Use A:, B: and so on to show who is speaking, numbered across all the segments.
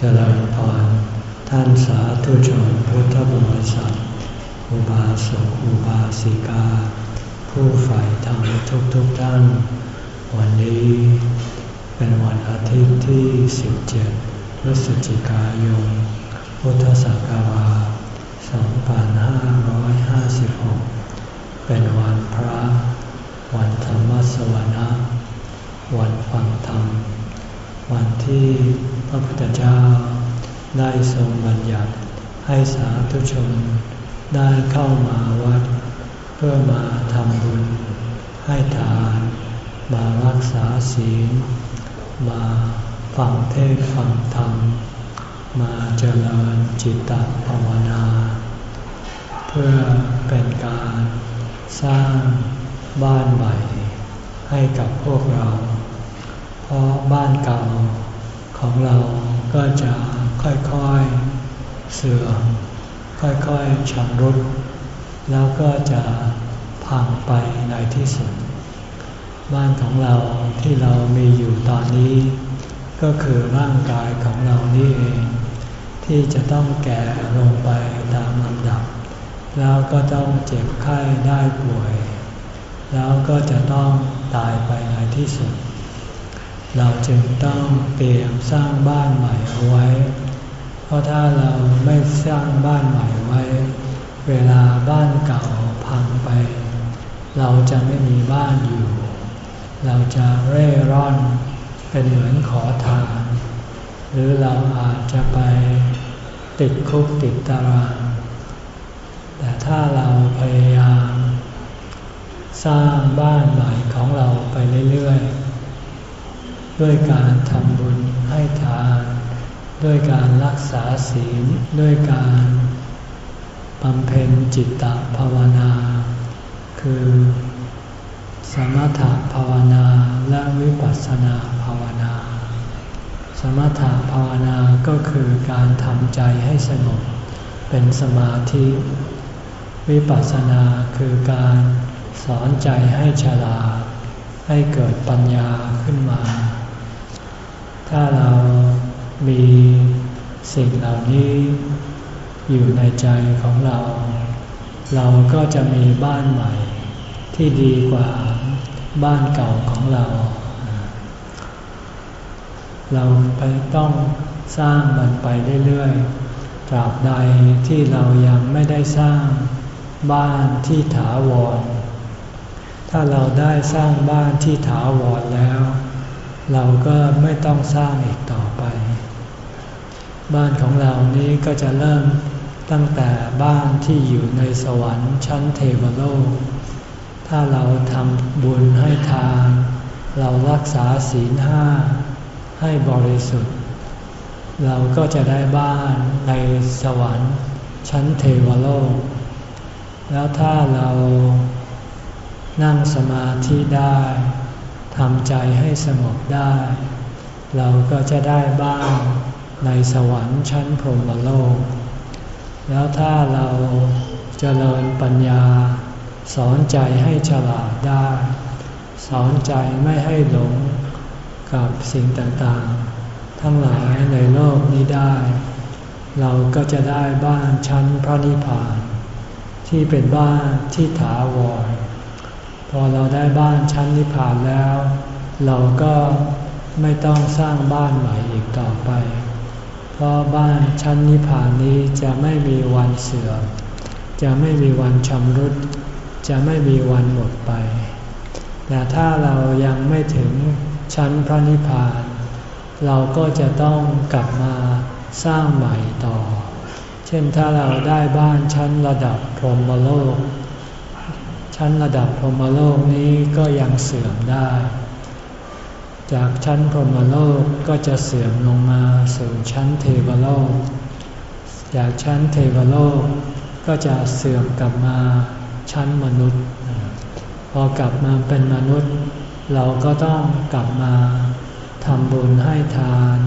A: เจริญพรท่านสาธุชนพุทธบริษัทอุบาสกอุบาสิกา ผู้ใฝ่ธรรมทุกทุกท่าน วันนี้เป็นวันอาทิตย์ที่ 17 พฤศจิกายน พุทธศักราช 2556 เป็นวันพระ วันธรรมสวนะ วันฟังธรรม วันที่ พระพุทธเจ้า ได้ทรงบัญญัติให้สาธุชน ได้เข้ามาวัด เพื่อมาทำบุญ ให้ทาน มารักษาศีล มาฟังเทศฟังธรรม มาเจริญจิตตภาวนา เพื่อเป็นการสร้างบ้านใหม่ให้กับพวกเรา เพราะบ้านเก่า ของเราก็จะค่อยๆเสื่อมค่อยๆชำรุด แล้วก็จะพังไปในที่สุด บ้านของเราที่เรามีอยู่ตอนนี้ ก็คือร่างกายของเรานี่เอง ที่จะต้องแก่ลงไปตามลำดับ แล้วก็ต้องเจ็บไข้ได้ป่วย แล้วก็จะต้องตายไปในที่สุด เราจึงต้องเตรียมสร้างบ้านใหม่เอาไว้ เพราะถ้าเราไม่สร้างบ้านใหม่ไว้ เวลาบ้านเก่าพังไป เราจะไม่มีบ้านอยู่ เราจะเร่ร่อนเป็นเหมือนขอทาน หรือเราอาจจะไปติดคุกติดตาราง แต่ถ้าเราพยายาม สร้างบ้านใหม่ของเราไปเรื่อยๆ ด้วยการทำบุญให้ทาน ด้วยการรักษาศีล ด้วยการบำเพ็ญจิตตภาวนา คือ สมถภาวนาและวิปัสสนาภาวนา สมถภาวนาก็คือการทำใจให้สงบเป็นสมาธิ วิปัสสนาคือการสอนใจให้ฉลาดให้เกิดปัญญาขึ้นมา ถ้าเรามีสิ่งเหล่านี้อยู่ในใจของเรา เราก็จะมีบ้านใหม่ที่ดีกว่าบ้านเก่าของเรา เราไปต้องสร้างมันไปเรื่อยๆ ตราบใดที่เรายังไม่ได้สร้างบ้านที่ถาวร ถ้าเราได้สร้างบ้านที่ถาวรแล้ว เราก็ไม่ต้องสร้างอีกต่อไป บ้านของเรานี้ก็จะเริ่มตั้งแต่บ้านที่อยู่ในสวรรค์ชั้นเทวโลก ถ้าเราทำบุญให้ทาน เรารักษาศีลห้าให้บริสุทธิ์ เราก็จะได้บ้านในสวรรค์ชั้นเทวโลก แล้วถ้าเรานั่งสมาธิได้ ทำใจให้สงบได้ เราก็จะได้บ้านในสวรรค์ชั้นพรหมโลก แล้วถ้าเราเจริญปัญญา สอนใจให้ฉลาดได้ สอนใจไม่ให้หลงกับสิ่งต่างๆ ทั้งหลายในโลกนี้ได้ เราก็จะได้บ้านชั้นพระนิพพาน ที่เป็นบ้านที่ถาวร พอเราได้บ้านชั้นนิพพานแล้ว เราก็ไม่ต้องสร้างบ้านใหม่อีกต่อไป เพราะบ้านชั้นนิพพานนี้จะไม่มีวันเสื่อม จะไม่มีวันชำรุด จะไม่มีวันหมดไป แต่ถ้าเรายังไม่ถึงชั้นพระนิพพาน เราก็จะต้องกลับมาสร้างใหม่ต่อ เช่นถ้าเราได้บ้านชั้นระดับพรหมโลก ชั้นระดับพรหมโลกนี้ก็ยังเสื่อมได้ จากชั้นพรหมโลกก็จะเสื่อมลงมาสู่ชั้นเทวโลก จากชั้นเทวโลกก็จะเสื่อมกลับมาชั้นมนุษย์ พอกลับมาเป็นมนุษย์ เราก็ต้องกลับมาทำบุญให้ทาน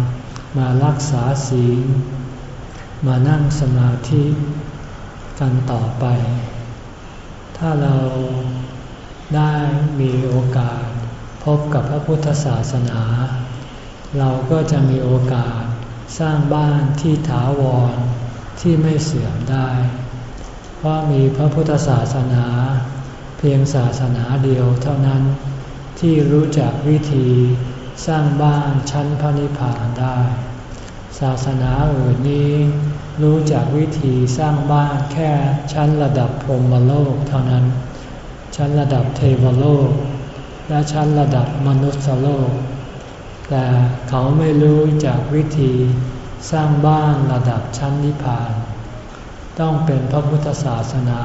A: มารักษาศีล มานั่งสมาธิกันต่อไป ถ้าเราได้มีโอกาสพบกับพระพุทธศาสนา เราก็จะมีโอกาสสร้างบ้านที่ถาวรที่ไม่เสื่อมได้ เพราะมีพระพุทธศาสนา เพียงศาสนาเดียวเท่านั้น ที่รู้จักวิธีสร้างบ้านชั้นพระนิพพานได้ ศาสนาอื่นนี้ รู้จักวิธีสร้างบ้านแค่ชั้นระดับพรหมโลกเท่านั้น ชั้นระดับเทวโลก และชั้นระดับมนุษย์โลก แต่เขาไม่รู้จากวิธีสร้างบ้านระดับชั้นนิพพาน ต้องเป็นพระพุทธศาสนา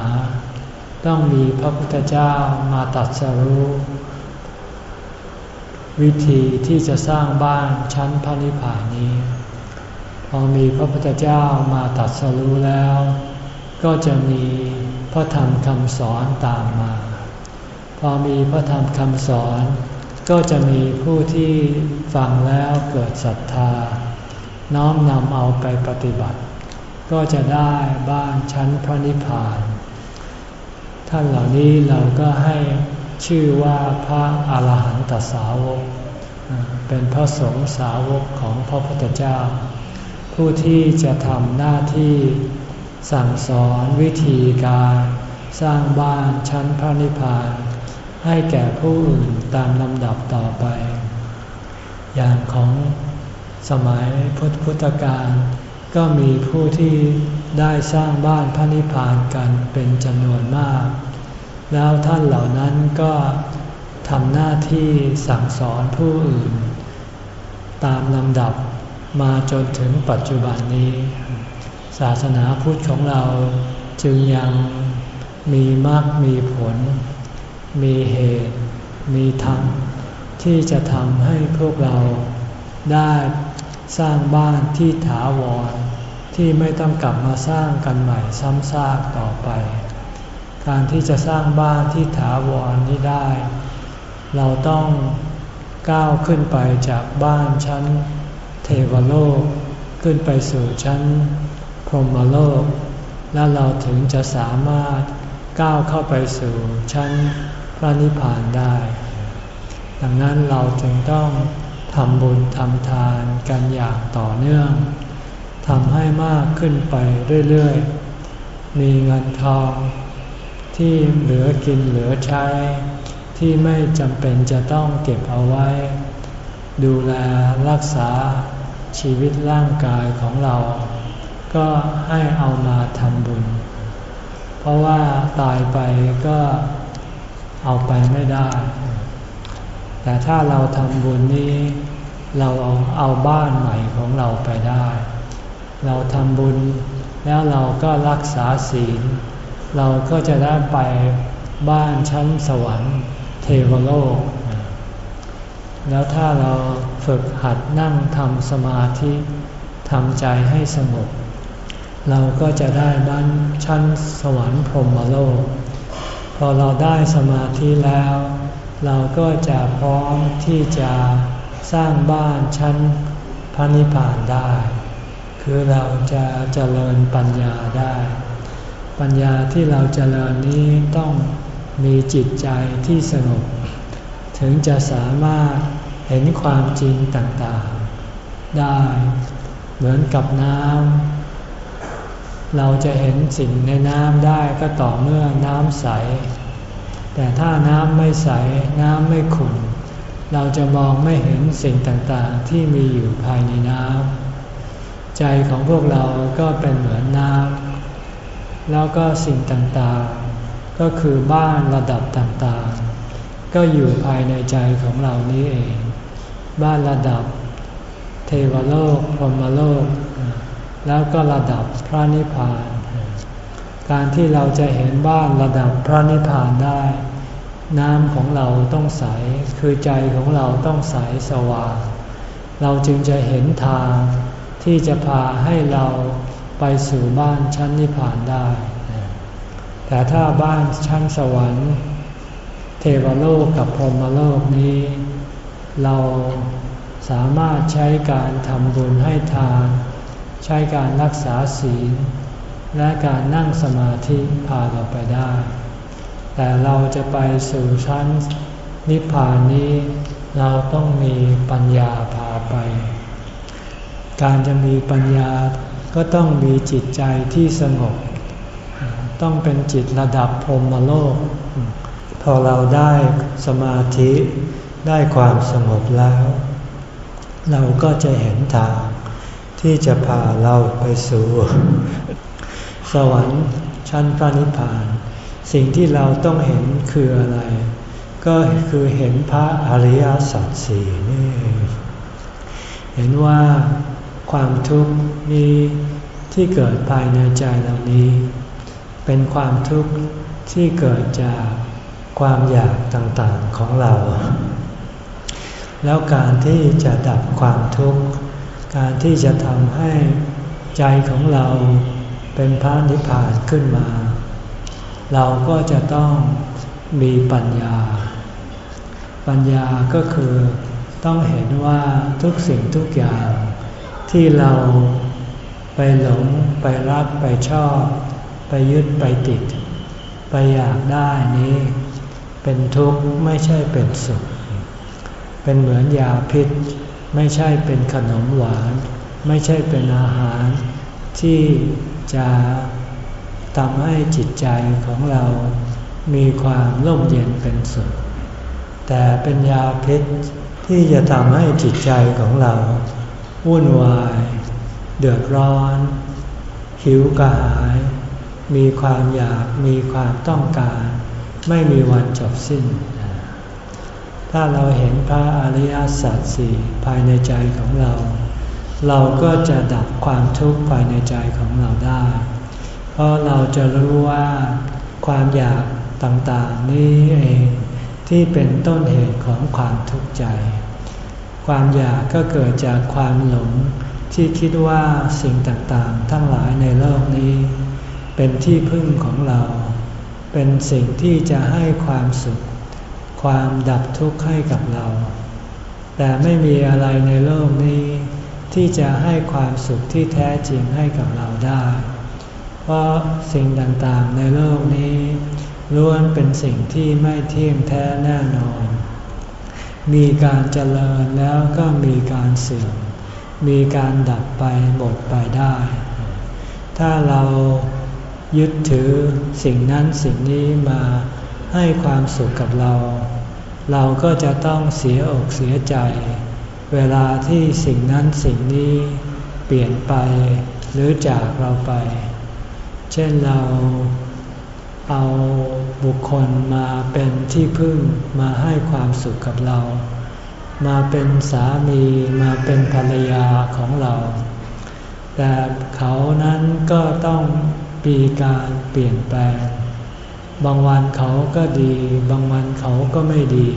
A: ต้องมีพระพุทธเจ้ามาตัดสรู้วิธีที่จะสร้างบ้านชั้นพระนิพพานนี้ พอมีพระพุทธเจ้ามาตัดสรู้แล้ว ก็จะมีพระธรรมคำสอนตามมา พอมีพระธรรมคำสอน ก็จะมีผู้ที่ฟังแล้วเกิดศรัทธา น้อมนำเอาไปปฏิบัติ ก็จะได้บ้านชั้นพระนิพพาน ท่านเหล่านี้เราก็ให้ชื่อว่าพระอาหารหันตสาวก เป็นพระสงฆ์สาวกของพระพุทธเจ้า ผู้ที่จะทำหน้าที่สั่งสอนวิธีการสร้างบ้านชั้นพระนิพพาน ให้แก่ผู้อื่นตามลำดับต่อไป อย่างของสมัยพุทธพุทธกาลก็มีผู้ที่ได้สร้างบ้านพระนิพพานกันเป็นจำนวนมาก แล้วท่านเหล่านั้นก็ทำหน้าที่สั่งสอนผู้อื่น ตามลำดับ มาจนถึงปัจจุบันนี้ ศาสนาพุทธของเราจึงยังมีมากมีผล มีเหตุ มีธรรม ที่จะทำให้พวกเราได้สร้างบ้านที่ถาวร ที่ไม่ต้องกลับมาสร้างกันใหม่ซ้ำซากต่อไป การที่จะสร้างบ้านที่ถาวรนี้ได้ เราต้องก้าวขึ้นไปจากบ้านชั้น เทวโลก ขึ้นไปสู่ชั้น พรหมโลก แล้วเราถึงจะสามารถก้าวเข้าไปสู่ชั้นพระนิพพานได้ ดังนั้นเราจึงต้องทำบุญทำทานกันอย่างต่อเนื่องทำให้มากขึ้นไปเรื่อยๆ มีเงินทองที่เหลือกินเหลือใช้ ที่ไม่จำเป็นจะต้องเก็บเอาไว้ ดูแลรักษา ชีวิตร่างกายของเรา ก็ให้เอามาทำบุญ เพราะว่าตายไปก็เอาไปไม่ได้ แต่ถ้าเราทำบุญนี้ เราเอาเอาบ้านใหม่ของเราไปได้ เราทำบุญแล้วเราก็รักษาศีล เราก็จะได้ไปบ้านชั้นสวรรค์เทวโลก แล้วถ้าเราฝึกหัดนั่งทำสมาธิทำใจให้สงบเราก็จะได้บ้านชั้นสวรรค์พรหมโลก พอเราได้สมาธิแล้ว เราก็จะพร้อมที่จะสร้างบ้านชั้นพระนิพพานได้ คือเราจะเจริญปัญญาได้ ปัญญาที่เราจเจริญนี้ต้องมีจิตใจที่สงบถึงจะสามารถ เห็นความจริงต่างๆ ได้เหมือนกับน้ำเราจะเห็นสิ่งในน้ำได้ก็ต่อเมื่อน้ำใส แต่ถ้าน้ำไม่ใส น้ำไม่ขุ่นเราจะมองไม่เห็นสิ่งต่างๆ ที่มีอยู่ภายในน้ำใจของพวกเราก็เป็นเหมือนน้ำแล้วก็สิ่งต่างๆ ก็คือบ้านระดับต่างๆ ก็อยู่ภายในใจของเรานี้เอง บ้านระดับ เทวโลกพรหมโลก แล้วก็ระดับพระนิพพาน การที่เราจะเห็นบ้านระดับพระนิพพานได้ น้ำของเราต้องใส คือใจของเราต้องใสสว่าง เราจึงจะเห็นทางที่จะพาให้เราไปสู่บ้านชั้นนิพพานได้ แต่ถ้าบ้านชั้นสวรรค์ เทวโลกกับพรหมโลกนี้ เราสามารถใช้การทำบุญให้ทาน ใช้การรักษาศีล และการนั่งสมาธิพาเราไปได้ แต่เราจะไปสู่ชั้นนิพพานนี้เราต้องมีปัญญาพาไป การจะมีปัญญาก็ต้องมีจิตใจที่สงบ ต้องเป็นจิตระดับพรหมโลก พอเราได้สมาธิ ได้ความสงบแล้ว เราก็จะเห็นทาง ที่จะพาเราไปสู่ สวรรค์ชั้นพระนิพพาน สิ่งที่เราต้องเห็นคืออะไร ก็คือเห็นพระอริยสัจสี่นี่เห็นว่าความทุกข์นี้ที่เกิดภายในใจเรานี้ เป็นความทุกข์ที่เกิดจากความอยากต่างๆของเรา แล้วการที่จะดับความทุกข์ การที่จะทำให้ใจของเราเป็นพระนิพพานขึ้นมา เราก็จะต้องมีปัญญา ปัญญาก็คือต้องเห็นว่าทุกสิ่งทุกอย่าง ที่เราไปหลงไปรักไปชอบ ไปยึดไปติด ไปอยากได้นี้ เป็นทุกข์ไม่ใช่เป็นสุข เป็นเหมือนยาพิษ ไม่ใช่เป็นขนมหวาน ไม่ใช่เป็นอาหาร ที่จะทำให้จิตใจของเรามีความร่มเย็นเป็นสุข แต่เป็นยาพิษที่จะทำให้จิตใจของเรา วุ่นวาย เดือดร้อน หิวกระหาย มีความอยากมีความต้องการ ไม่มีวันจบสิ้น ถ้าเราเห็นพระอริยสัจสี่ภายในใจของเรา เราก็จะดับความทุกข์ภายในใจของเราได้ เพราะเราจะรู้ว่าความอยากต่างๆนี้เองที่เป็นต้นเหตุของความทุกข์ใจ ความอยากก็เกิดจากความหลงที่คิดว่าสิ่งต่างๆ ทั้งหลายในโลกนี้ เป็นที่พึ่งของเรา เป็นสิ่งที่จะให้ความสุข ความดับทุกข์ให้กับเรา แต่ไม่มีอะไรในโลกนี้ ที่จะให้ความสุขที่แท้จริงให้กับเราได้ เพราะสิ่งต่างๆในโลกนี้ล้วนเป็นสิ่งที่ไม่เที่ยงแท้แน่นอน มีการเจริญแล้วก็มีการเสื่อม มีการดับไปหมดไปได้ ถ้าเรายึดถือสิ่งนั้นสิ่งนี้มา ให้ความสุขกับเรา เราก็จะต้องเสียอกเสียใจ เวลาที่สิ่งนั้นสิ่งนี้เปลี่ยนไปหรือจากเราไป เช่นเราเอาบุคคลมาเป็นที่พึ่งมาให้ความสุขกับเรา มาเป็นสามีมาเป็นภรรยาของเรา แต่เขานั้นก็ต้องมีการเปลี่ยนแปลง บางวันเขาก็ดี บางวันเขาก็ไม่ดี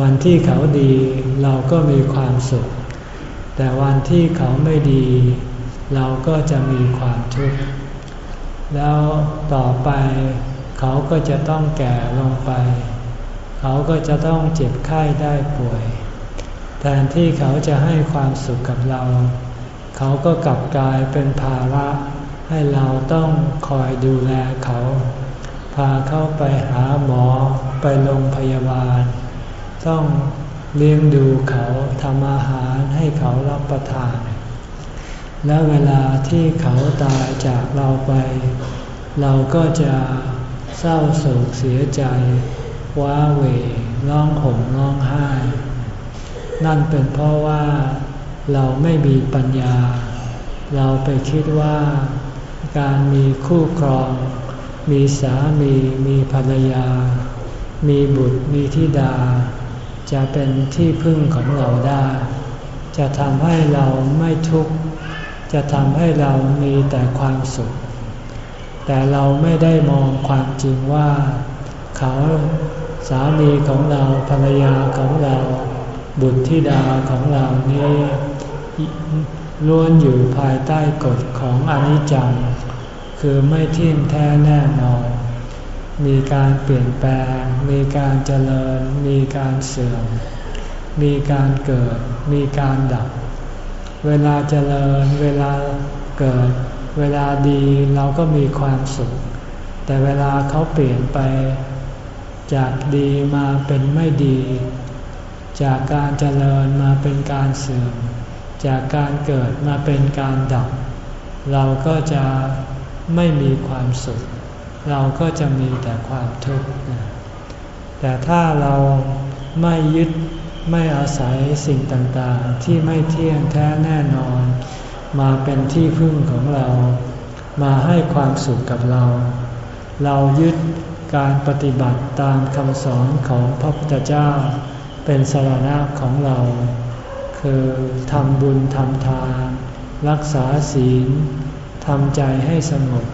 A: วันที่เขาดีเราก็มีความสุข แต่วันที่เขาไม่ดี เราก็จะมีความทุกข์ แล้วต่อไปเขาก็จะต้องแก่ลงไป เขาก็จะต้องเจ็บไข้ได้ป่วย แทนที่เขาจะให้ความสุขกับเรา เขาก็กลับกลายเป็นภาระให้เราต้องคอยดูแลเขา พาเขาไปหาหมอไปโรงพยาบาล ต้องเลี้ยงดูเขาทำอาหารให้เขารับประทาน และเวลาที่เขาตายจากเราไป เราก็จะเศร้าโศกเสียใจ ว้าเหวร้องห่มร้องไห้ นั่นเป็นเพราะว่าเราไม่มีปัญญา เราไปคิดว่าการมีคู่ครอง มีสามีมีภรรยา มีบุตรมีธิดา จะเป็นที่พึ่งของเราได้ จะทำให้เราไม่ทุกข์จะทำให้เรามีแต่ความสุข แต่เราไม่ได้มองความจริงว่า เขาสามีของเราภรรยาของเรา บุตรธิดาของเรานี้ล้วนอยู่ภายใต้กฎของอนิจจัง คือไม่เที่ยงแท้แน่นอน มีการเปลี่ยนแปลง มีการเจริญ มีการเสื่อม มีการเกิด มีการดับ เวลาเจริญ เวลาเกิด เวลาดีเราก็มีความสุข แต่เวลาเขาเปลี่ยนไป จากดีมาเป็นไม่ดี จากการเจริญมาเป็นการเสื่อม จากการเกิดมาเป็นการดับ เราก็จะ ไม่มีความสุข เราก็จะมีแต่ความทุกข์แต่ถ้าเราไม่ยึดไม่อาศัยสิ่งต่างๆ ที่ไม่เที่ยงแท้แน่นอน มาเป็นที่พึ่งของเรา มาให้ความสุขกับเรา เรายึดการปฏิบัติตามคำสอนของพระพุทธเจ้า เป็นสารณะของเรา คือทำบุญทำทาน รักษาศีล ทำใจให้สงบ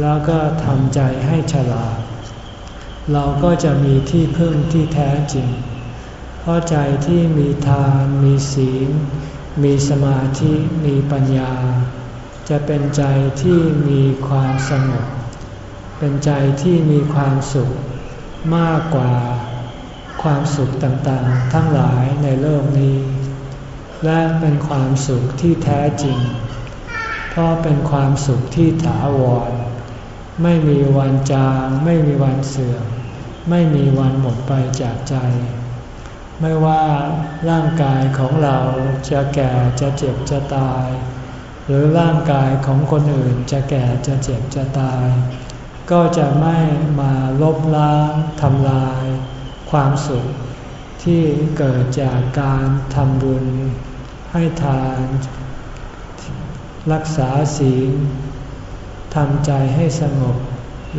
A: แล้วก็ทำใจให้ฉลาด เราก็จะมีที่พึ่งที่แท้จริง เพราะใจที่มีทานมีศีล มีสมาธิมีปัญญา จะเป็นใจที่มีความสงบ เป็นใจที่มีความสุขมากกว่าความสุขต่างๆ ทั้งหลายในโลกนี้ และเป็นความสุขที่แท้จริง เพราะเป็นความสุขที่ถาวร ไม่มีวันจาง ไม่มีวันเสื่อม ไม่มีวันหมดไปจากใจ ไม่ว่าร่างกายของเราจะแก่จะเจ็บจะตาย หรือร่างกายของคนอื่นจะแก่จะเจ็บจะตาย ก็จะไม่มาลบล้างทำลาย ความสุขที่เกิดจากการทำบุญให้ทาน รักษาศีลทำใจให้สงบ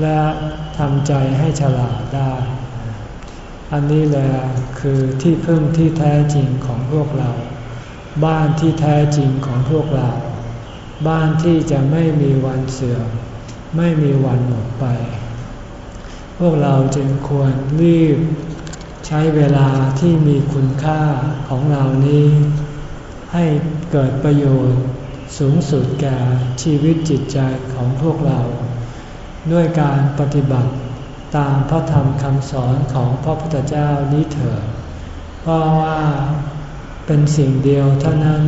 A: และทำใจให้ฉลาดได้ อันนี้แหละคือที่พึ่งที่แท้จริงของพวกเรา บ้านที่แท้จริงของพวกเรา บ้านที่จะไม่มีวันเสื่อม ไม่มีวันหมดไป พวกเราจึงควรรีบใช้เวลาที่มีคุณค่าของเรานี้ ให้เกิดประโยชน์ สูงสุดแก่ชีวิตจิตใจของพวกเรา ด้วยการปฏิบัติตามพระธรรมคำสอนของพระพุทธเจ้านี้เถิดเพราะว่าเป็นสิ่งเดียวเท่านั้น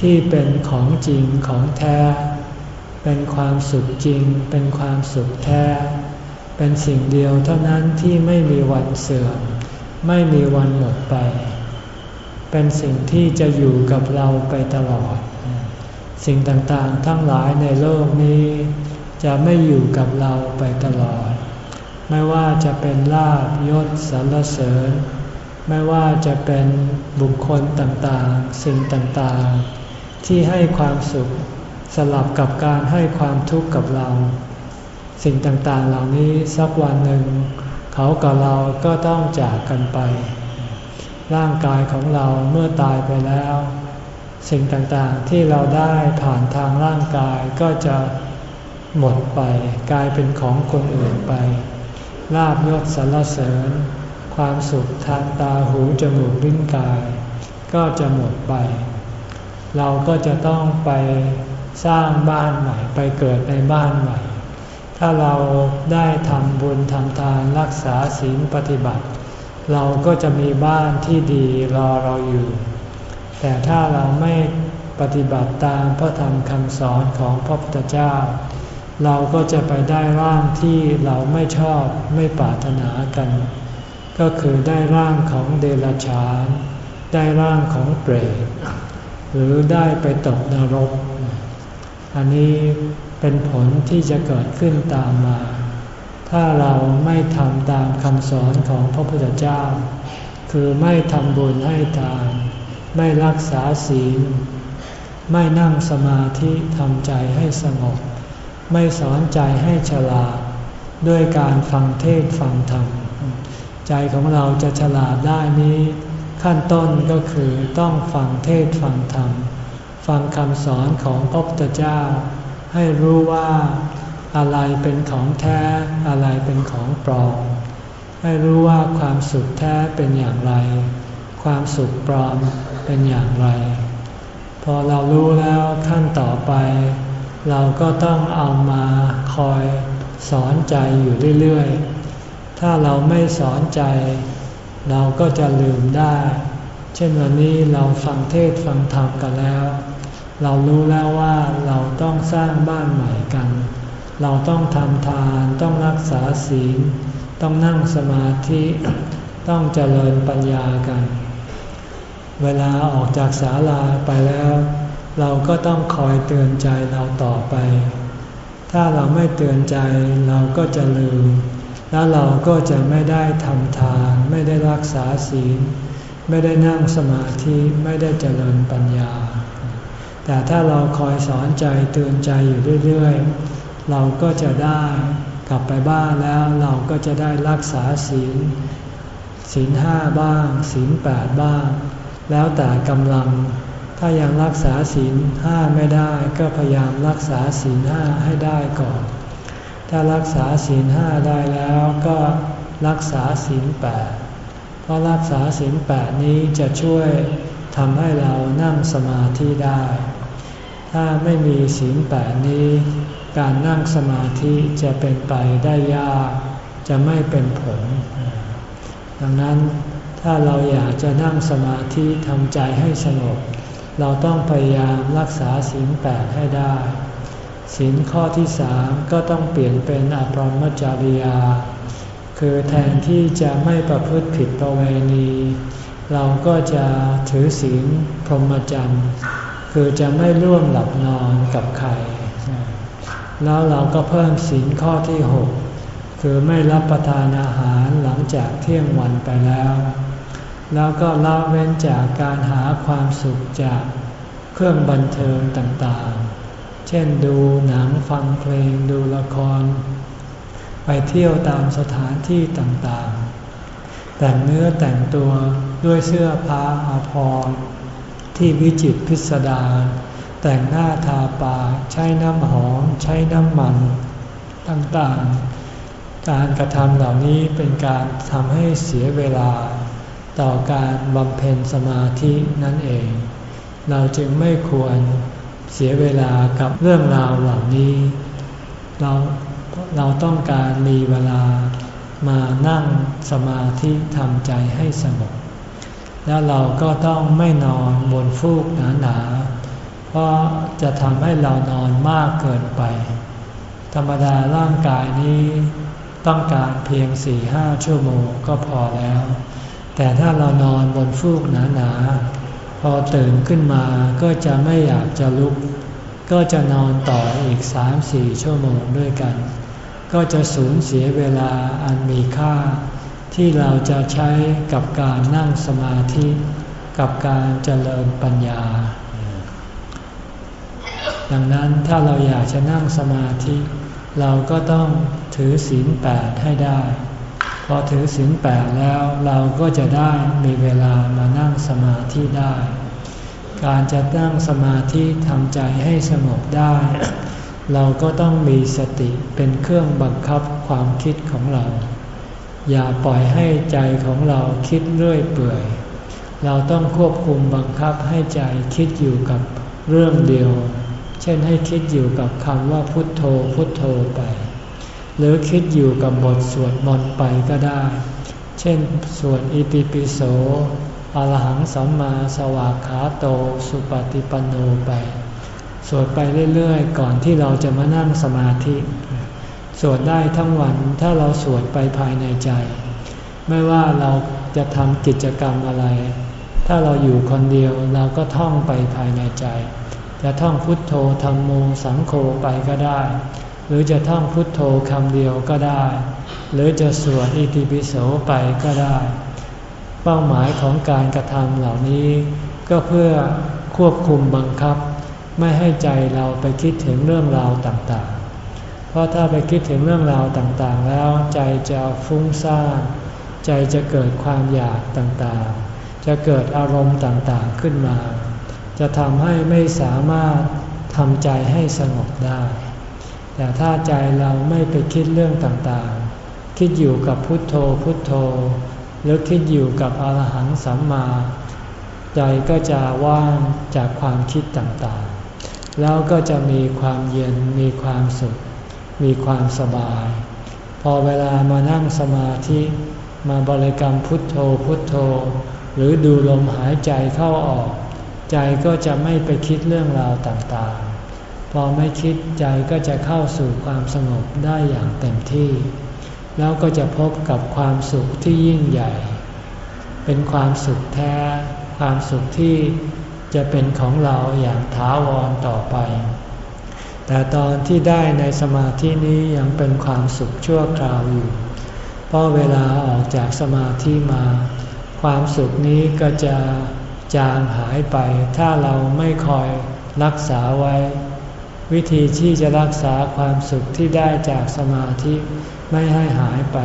A: ที่เป็นของจริงของแท้ เป็นความสุขจริง เป็นความสุขแท้ เป็นสิ่งเดียวเท่านั้นที่ไม่มีวันเสื่อม ไม่มีวันหมดไป เป็นสิ่งที่จะอยู่กับเราไปตลอด สิ่งต่างๆ ทั้งหลายในโลกนี้ จะไม่อยู่กับเราไปตลอด ไม่ว่าจะเป็นลาบยศสรรเสริญ ไม่ว่าจะเป็นบุคคลต่างๆ สิ่งต่างๆ ที่ให้ความสุขสลับกับการให้ความทุกข์กับเรา สิ่งต่างๆเหล่านี้สักวันหนึ่ง เขากับเราก็ต้องจากกันไป ร่างกายของเราเมื่อตายไปแล้ว สิ่งต่างๆที่เราได้ผ่านทางร่างกายก็จะหมดไปกลายเป็นของคนอื่นไป ลาบยศสรรเสริญ ความสุขทางตาหูจมูกลิ้นกาย ก็จะหมดไป เราก็จะต้องไปสร้างบ้านใหม่ไปเกิดในบ้านใหม่ ถ้าเราได้ทำบุญทำทานรักษาศีลปฏิบัติ เราก็จะมีบ้านที่ดีรอเราอยู่ แต่ถ้าเราไม่ปฏิบัติตามพระธรรมคำสอนของพระพุทธเจ้า เราก็จะไปได้ร่างที่เราไม่ชอบไม่ปรารถนากัน ก็คือได้ร่างของเดรัจฉาน ได้ร่างของเปรตหรือได้ไปตกนรก อันนี้เป็นผลที่จะเกิดขึ้นตามมา ถ้าเราไม่ทำตามคำสอนของพระพุทธเจ้า คือไม่ทำบุญให้ทาน ไม่รักษาศีล ไม่นั่งสมาธิทำใจให้สงบ ไม่สอนใจให้ฉลาด ด้วยการฟังเทศฟังธรรม ใจของเราจะฉลาดได้นี้ ขั้นต้นก็คือต้องฟังเทศฟังธรรม ฟังคำสอนของพระพุทธเจ้า ให้รู้ว่าอะไรเป็นของแท้อะไรเป็นของปลอมให้รู้ว่าความสุขแท้เป็นอย่างไร ความสุขปลอมเป็นอย่างไร พอเรารู้แล้วขั้นต่อไป เราก็ต้องเอามาคอยสอนใจอยู่เรื่อยๆ ถ้าเราไม่สอนใจ เราก็จะลืมได้ เช่นวันนี้เราฟังเทศฟังธรรมกันแล้ว เรารู้แล้วว่าเราต้องสร้างบ้านใหม่กัน เราต้องทำทานต้องรักษาศีล ต้องนั่งสมาธิ ต้องเจริญปัญญากัน เวลาออกจากศาลาไปแล้ว เราก็ต้องคอยเตือนใจเราต่อไป ถ้าเราไม่เตือนใจเราก็จะลืม แล้วเราก็จะไม่ได้ทำทาน ไม่ได้รักษาศีล ไม่ได้นั่งสมาธิไม่ได้เจริญปัญญา แต่ถ้าเราคอยสอนใจเตือนใจอยู่เรื่อยๆ เราก็จะได้กลับไปบ้านแล้วเราก็จะได้รักษาศีลศีลห้าบ้าง ศีลแปดบ้าง แล้วแต่กำลัง ถ้ายังรักษาศีลห้าไม่ได้ ก็พยายามรักษาศีลห้าให้ได้ก่อน ถ้ารักษาศีลห้าได้แล้วก็รักษาศีลแปดเพราะรักษาศีลแปดนี้จะช่วยทำให้เรานั่งสมาธิได้ ถ้าไม่มีศีลแปดนี้ การนั่งสมาธิจะเป็นไปได้ยาก จะไม่เป็นผล ดังนั้น ถ้าเราอยากจะนั่งสมาธิทำใจให้สงบ เราต้องพยายามรักษาศีลแปดให้ได้ศีลข้อที่สามก็ต้องเปลี่ยนเป็นอภรมจริยา คือแทนที่จะไม่ประพฤติผิดประเวณี เราก็จะถือศีลพรหมจรรย์คือจะไม่ร่วมหลับนอนกับใคร แล้วเราก็เพิ่มศีลข้อที่หกคือไม่รับประทานอาหารหลังจากเที่ยงวันไปแล้ว แล้วก็ละเว้นจากการหาความสุขจากเครื่องบันเทิงต่างๆ เช่นดูหนังฟังเพลงดูละคร ไปเที่ยวตามสถานที่ต่างๆ แต่งเนื้อแต่งตัวด้วยเสื้อผ้าอาภรณ์ที่วิจิตพิสดารแต่งหน้าทาปากใช้น้ำหอมใช้น้ำมันต่างๆ การกระทำเหล่านี้เป็นการทำให้เสียเวลา ต่อการบำเพ็ญสมาธินั่นเอง เราจึงไม่ควรเสียเวลากับเรื่องราวเหล่านี้ เราเราต้องการมีเวลามานั่งสมาธิทำใจให้สงบแล้วเราก็ต้องไม่นอนบนฟูกหนาๆ เพราะจะทำให้เรานอนมากเกินไป ธรรมดาร่างกายนี้ต้องการเพียงสี่ห้าชั่วโมงก็พอแล้ว แต่ถ้าเรานอนบนฟูกหนาๆ พอตื่นขึ้นมาก็จะไม่อยากจะลุก ก็จะนอนต่ออีกสามสี่ชั่วโมงด้วยกัน ก็จะสูญเสียเวลาอันมีค่า ที่เราจะใช้กับการนั่งสมาธิ กับการเจริญปัญญา ดังนั้นถ้าเราอยากจะนั่งสมาธิ เราก็ต้องถือศีลแปดให้ได้ พอถือศีลแปดแล้วเราก็จะได้มีเวลามานั่งสมาธิได้ การจะนั่งสมาธิทำใจให้สงบได้ เราก็ต้องมีสติเป็นเครื่องบังคับความคิดของเรา อย่าปล่อยให้ใจของเราคิดเรื่อยเปื่อย เราต้องควบคุมบังคับให้ใจคิดอยู่กับเรื่องเดียว เช่นให้คิดอยู่กับคำว่าพุทโธพุทโธไป หรือคิดอยู่กับบทสวดมนต์ไปก็ได้ เช่นสวดอิติปิโสอรหังสัมมาสวากขาโตสุปฏิปันโนไป สวดไปเรื่อยๆ ก่อนที่เราจะมานั่งสมาธิ สวดได้ทั้งวันถ้าเราสวดไปภายในใจ ไม่ว่าเราจะทำกิจกรรมอะไร ถ้าเราอยู่คนเดียวเราก็ท่องไปภายในใจ จะท่องพุทโธธรรมโมสังโฆไปก็ได้ หรือจะท่องพุทโธคำเดียวก็ได้ หรือจะสวดอิติปิโสไปก็ได้ เป้าหมายของการกระทำเหล่านี้ ก็เพื่อควบคุมบังคับ ไม่ให้ใจเราไปคิดถึงเรื่องราวต่างๆ เพราะถ้าไปคิดถึงเรื่องราวต่างๆ แล้วใจจะฟุ้งซ่านใจจะเกิดความอยากต่างๆ จะเกิดอารมณ์ต่างๆขึ้นมา จะทำให้ไม่สามารถทำใจให้สงบได้ แต่ถ้าใจเราไม่ไปคิดเรื่องต่างๆ คิดอยู่กับพุทโธพุทโธ หรือคิดอยู่กับอรหังสัมมา ใจก็จะว่างจากความคิดต่างๆ แล้วก็จะมีความเย็นมีความสุข มีความสบาย พอเวลามานั่งสมาธิมาบริกรรมพุทโธพุทโธ หรือดูลมหายใจเข้าออก ใจก็จะไม่ไปคิดเรื่องราวต่างๆ พอไม่คิดใจก็จะเข้าสู่ความสงบได้อย่างเต็มที่ แล้วก็จะพบกับความสุขที่ยิ่งใหญ่ เป็นความสุขแท้ ความสุขที่จะเป็นของเราอย่างถาวรต่อไป แต่ตอนที่ได้ในสมาธินี้ยังเป็นความสุขชั่วคราวอยู่ เพราะเวลาออกจากสมาธิมา ความสุขนี้ก็จะจางหายไป ถ้าเราไม่คอยรักษาไว้ วิธีที่จะรักษาความสุขที่ได้จากสมาธิไม่ให้หายไป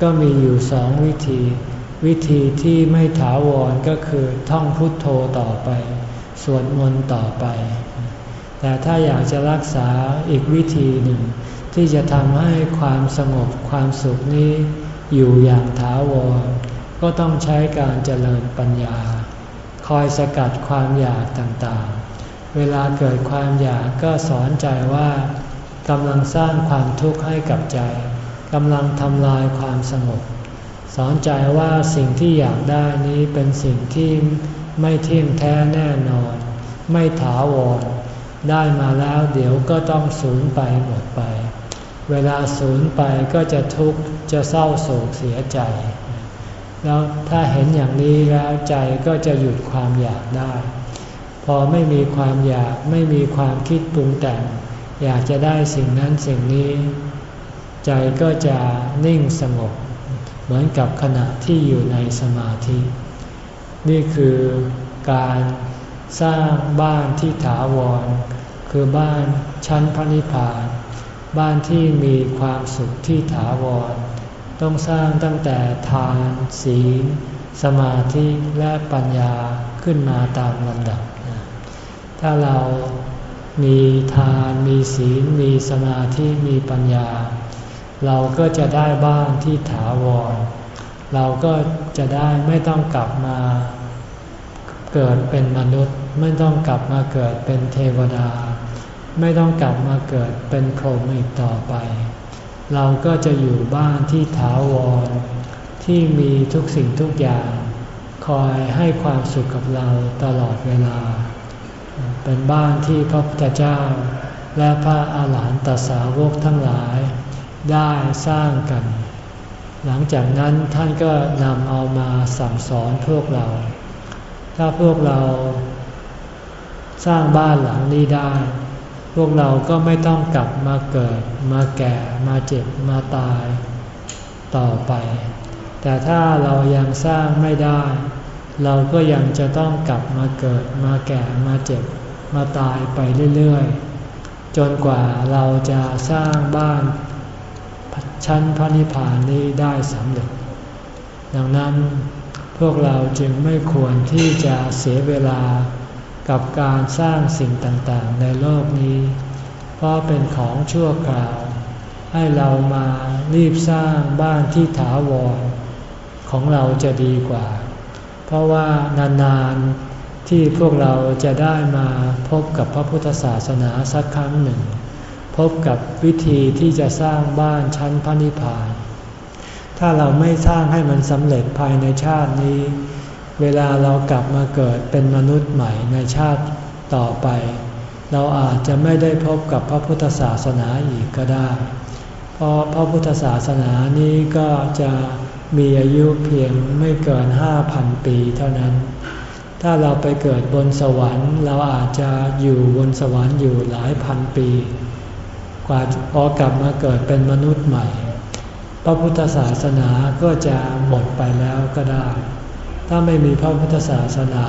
A: ก็มีอยู่สองวิธี วิธีที่ไม่ถาวรก็คือท่องพุทโธต่อไปสวดมนต์ต่อไป แต่ถ้าอยากจะรักษาอีกวิธีหนึ่ง ที่จะทำให้ความสงบความสุขนี้อยู่อย่างถาวร ก็ต้องใช้การเจริญปัญญา คอยสกัดความอยากต่าง เวลาเกิดความอยากก็สอนใจว่ากำลังสร้างความทุกข์ให้กับใจกำลังทำลายความสงบ สอนใจว่าสิ่งที่อยากได้นี้เป็นสิ่งที่ไม่เที่ยงแท้แน่นอน ไม่ถาวร ได้มาแล้วเดี๋ยวก็ต้องสูญไปหมดไป เวลาสูญไปก็จะทุกข์จะเศร้าโศกเสียใจ แล้วถ้าเห็นอย่างนี้แล้วใจก็จะหยุดความอยากได้ อไม่มีความอยากไม่มีความคิดปรุงแต่ง อยากจะได้สิ่งนั้นสิ่งนี้ ใจก็จะนิ่งสงบ เหมือนกับขณะที่อยู่ในสมาธิ นี่คือการสร้างบ้านที่ถาวร คือบ้านชั้นพระนิพพาน บ้านที่มีความสุขที่ถาวร ต้องสร้างตั้งแต่ทานศีลสมาธิและปัญญาขึ้นมาตามลำดับ ถ้าเรามีทานมีศีล มีสมาธิมีปัญญา เราก็จะได้บ้านที่ถาวร เราก็จะได้ไม่ต้องกลับมาเกิดเป็นมนุษย์ ไม่ต้องกลับมาเกิดเป็นเทวดา ไม่ต้องกลับมาเกิดเป็นพรหมอีกต่อไป เราก็จะอยู่บ้านที่ถาวร ที่มีทุกสิ่งทุกอย่าง คอยให้ความสุขกับเราตลอดเวลา เป็นบ้านที่พระพุทธเจ้า และพระอาหารหันตสาวกทั้งหลายได้สร้างกัน หลังจากนั้นท่านก็นำเอามาสั่งสอนพวกเรา ถ้าพวกเราสร้างบ้านหลังนี้ได้ พวกเราก็ไม่ต้องกลับมาเกิด มาแก่ มาเจ็บ มาตาย ต่อไป แต่ถ้าเรายังสร้างไม่ได้ เราก็ยังจะต้องกลับมาเกิด มาแก่ มาเจ็บ มาตายไปเรื่อยๆ จนกว่าเราจะสร้างบ้านชั้นพระนิพพานนี้ได้สำเร็จ ดังนั้นพวกเราจึงไม่ควรที่จะเสียเวลากับการสร้างสิ่งต่างๆ ในโลกนี้ เพราะเป็นของชั่วคราว ให้เรามารีบสร้างบ้านที่ถาวรของเราจะดีกว่า เพราะว่านานๆ ที่พวกเราจะได้มาพบกับพระพุทธศาสนาสักครั้งหนึ่ง พบกับวิธีที่จะสร้างบ้านชั้นพระนิพพาน ถ้าเราไม่สร้างให้มันสำเร็จภายในชาตินี้ เวลาเรากลับมาเกิดเป็นมนุษย์ใหม่ในชาติต่อไป เราอาจจะไม่ได้พบกับพระพุทธศาสนาอีกก็ได้ เพราะพระพุทธศาสนานี้ก็จะมีอายุเพียงไม่เกินห้าพันปีเท่านั้น ถ้าเราไปเกิดบนสวรรค์ เราอาจจะอยู่บนสวรรค์อยู่หลายพันปี กว่าพอกลับมาเกิดเป็นมนุษย์ใหม่ พระพุทธศาสนาก็จะหมดไปแล้วก็ได้ ถ้าไม่มีพระพุทธศาสนา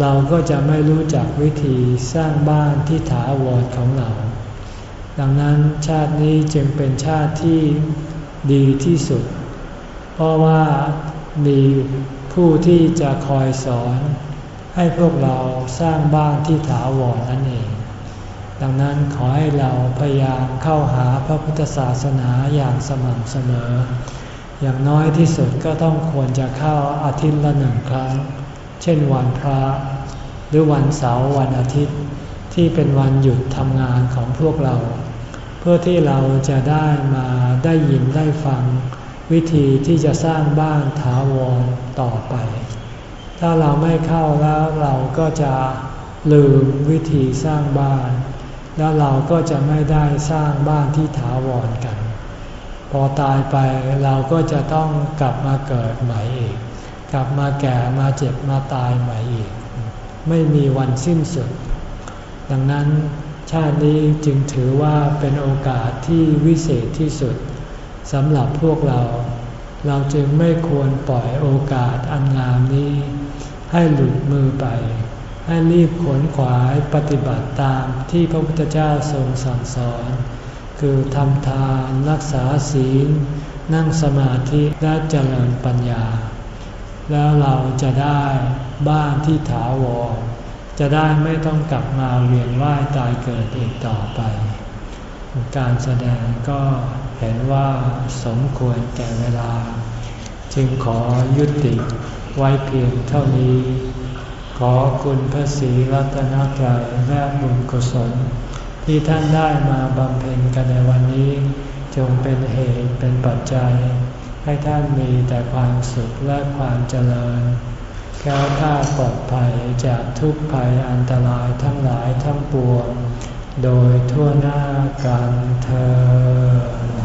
A: เราก็จะไม่รู้จักวิธีสร้างบ้านที่ถาวรของเรา ดังนั้นชาตินี้จึงเป็นชาติที่ดีที่สุด เพราะว่ามี ผู้ที่จะคอยสอนให้พวกเราสร้างบ้านที่ถาวรนั่นเอง ดังนั้นขอให้เราพยายามเข้าหาพระพุทธศาสนาอย่างสม่ำเสมอ อย่างน้อยที่สุดก็ต้องควรจะเข้าอาทิตย์ละหนึ่งครั้ง เช่นวันพระ หรือวันเสาร์วันอาทิตย์ ที่เป็นวันหยุดทำงานของพวกเรา เพื่อที่เราจะได้มาได้ยินได้ฟัง วิธีที่จะสร้างบ้านถาวรต่อไป ถ้าเราไม่เข้าแล้วเราก็จะลืมวิธีสร้างบ้าน แล้วเราก็จะไม่ได้สร้างบ้านที่ถาวรกัน พอตายไปเราก็จะต้องกลับมาเกิดใหม่อีก กลับมาแก่มาเจ็บมาตายใหม่อีก ไม่มีวันสิ้นสุด ดังนั้นชาตินี้จึงถือว่าเป็นโอกาสที่วิเศษที่สุด สำหรับพวกเรา เราจึงไม่ควรปล่อยโอกาสอันงามนี้ ให้หลุดมือไป ให้รีบขนขวายปฏิบัติตามที่พระพุทธเจ้าทรงสั่งสอน คือทำทานรักษาศีล นั่งสมาธิและเจริญปัญญา แล้วเราจะได้บ้านที่ถาวรจะได้ไม่ต้องกลับมาเวียนว่ายตายเกิดอีกต่อไป การแสดงก็ เห็นว่าสมควรแก่เวลา จึงขอยุติไว้เพียงเท่านี้ ขอคุณพระศรีรัตนตรัยและบุญกุศล ที่ท่านได้มาบำเพ็ญกันในวันนี้ จงเป็นเหตุเป็นปัจจัย ให้ท่านมีแต่ความสุขและความเจริญแก้วข้าปลอดภัยจากทุกภัยอันตรายทั้งหลายทั้งปวงโดยทั่วหน้ากันเธอ